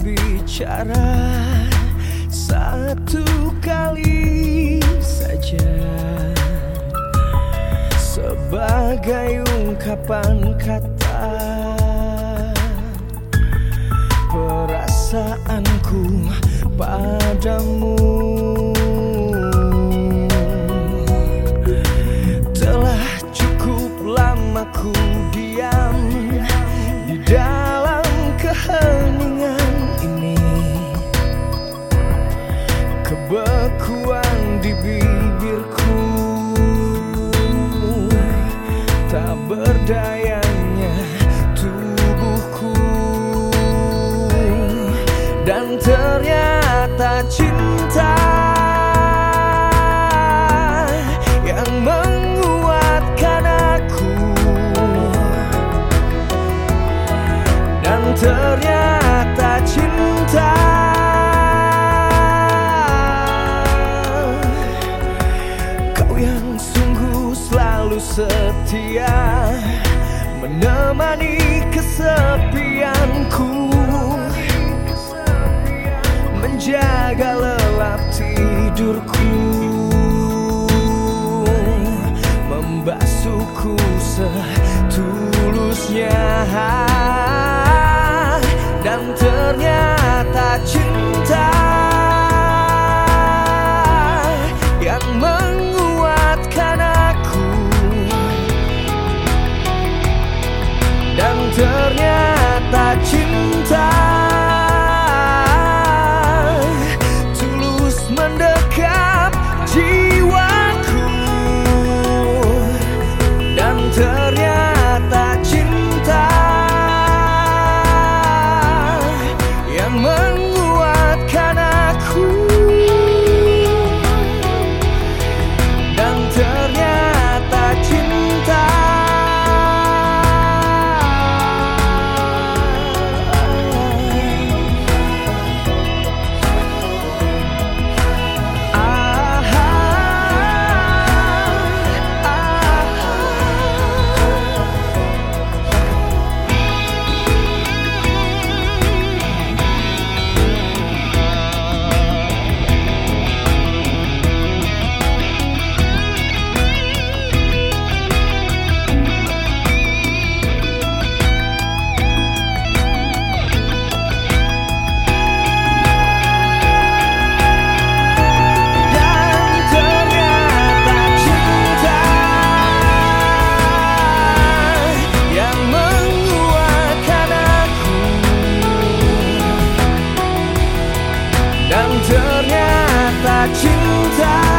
bicara satu kali saja. Sebagai ungkapan kata ternyata cinta Yang menguatkan aku. Dan ternyata cinta Kau yang sungguh selalu setia Menemani kesepianku Menjaga lelap tidurku. Membasuhku setulusnya. Dan ternyata cinta Yang menguatkan aku. Dan ternyata 精彩